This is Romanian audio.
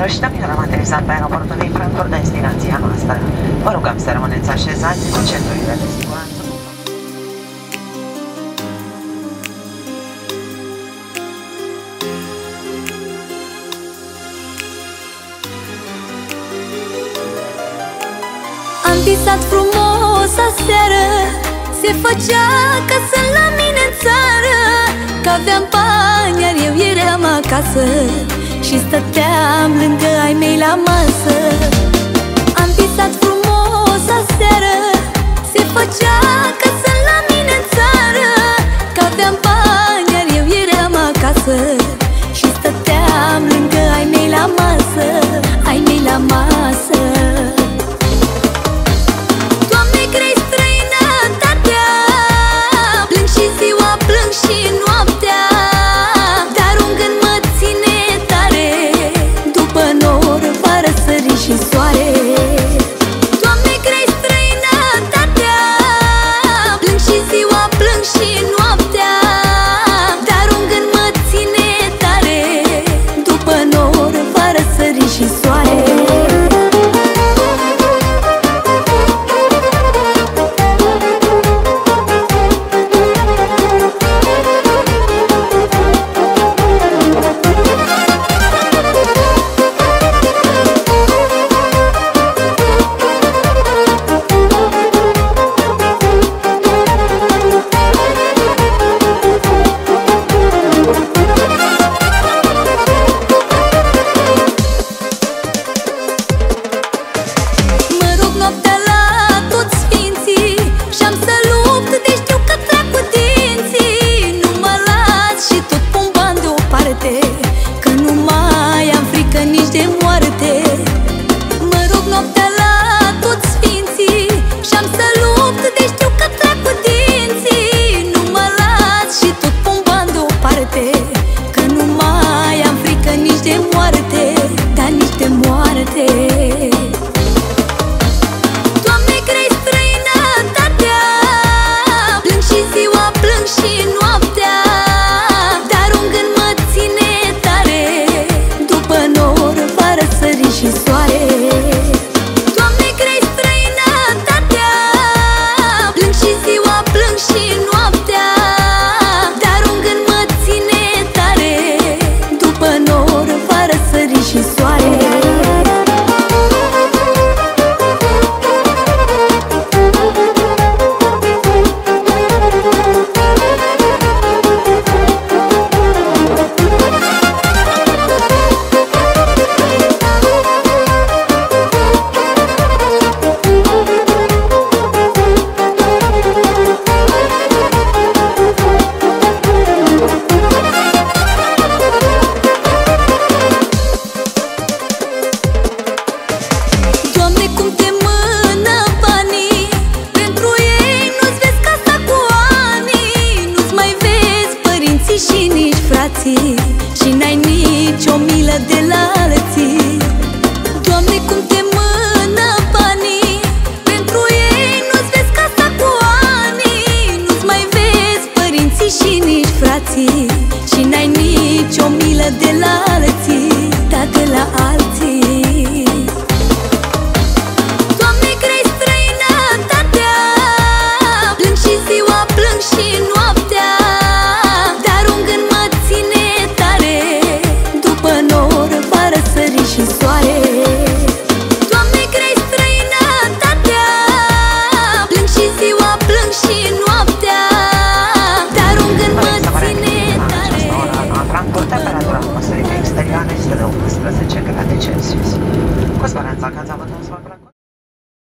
Rășitam nu am aterizat pe aeroportul din Frankfurt, destinația noastră. Vă rugăm să rămâneți așezați cu centurile de. Am visat frumos aseară Se făcea ca sunt la mine în țară Că aveam bani, iar eu eram acasă și stăteam lângă ai mei la masă. Am visat frumos aseară Se făcea ca să la mine în țară. Că aveam bani, iar eu eram acasă. Și stăteam lângă ai mei la masă Ai mei la masă. moarte. și nici frații Și n-ai nici o milă de la alții. Dar de la alții